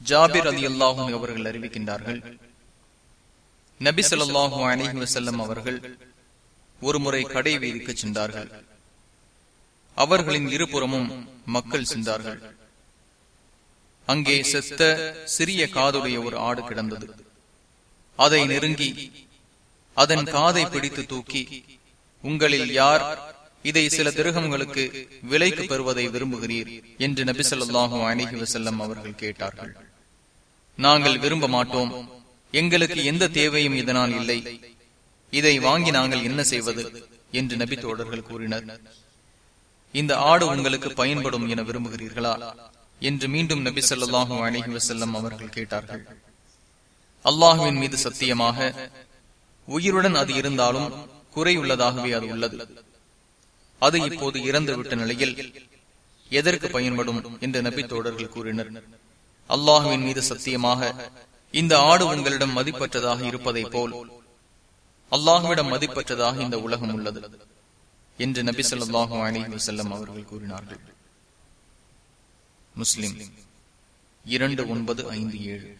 ஜாபிர் அலி அல்லாஹும் அவர்கள் அறிவிக்கின்றார்கள் நபி சொல்லாஹும் அலிஹி வசல்லம் அவர்கள் ஒருமுறை கடை வீதிக்கு சென்றார்கள். அவர்களின் இருபுறமும் மக்கள் சென்றார்கள். அங்கே செத்த சிறிய காதுடைய ஒரு ஆடு கிடந்தது. அதை நெருங்கி அதன் காதை பிடித்து தூக்கி உங்களில் யார் இதை சில திருகங்களுக்கு விலைக்கு பெறுவதை விரும்புகிறீர் என்று நபி சொல்லாஹு அலிஹி வசல்லம் அவர்கள் கேட்டார்கள். நாங்கள் விரும்ப மாட்டோம். எங்களுக்கு எந்த தேவையும் இதனால் இல்லை. இதை வாங்கி நாங்கள் என்ன செய்வது? என்று நபி தோழர்கள் கூறினர். இந்த ஆடு உங்களுக்கு பயன்படும் என விரும்புகிறீர்களா? என்று மீண்டும் நபி சொல்லாஹு அலிஹி வசல்லம் அவர்கள் கேட்டார்கள். அல்லாஹுவின் மீது சத்தியமாக உயிருடன் அது இருந்தாலும் குறையுள்ளதாகவே அது உள்ளது. அது இப்போது இறந்துவிட்ட நிலையில் எதற்கு பயன்படும் என்று நபி தோழர்கள் கூறினர். அல்லாஹுவின் மீது சத்தியமாக இந்த ஆடு உங்களிடம் மதிப்பற்றதாக இருப்பதை போல் அல்லாஹுவிடம் மதிப்பற்றதாக இந்த உலகம் உள்ளது என்று நபி சொல்லாஹு அலி வசல்லம் அவர்கள் கூறினார்கள். முஸ்லிம் இரண்டு ஒன்பது ஐந்து ஏழு.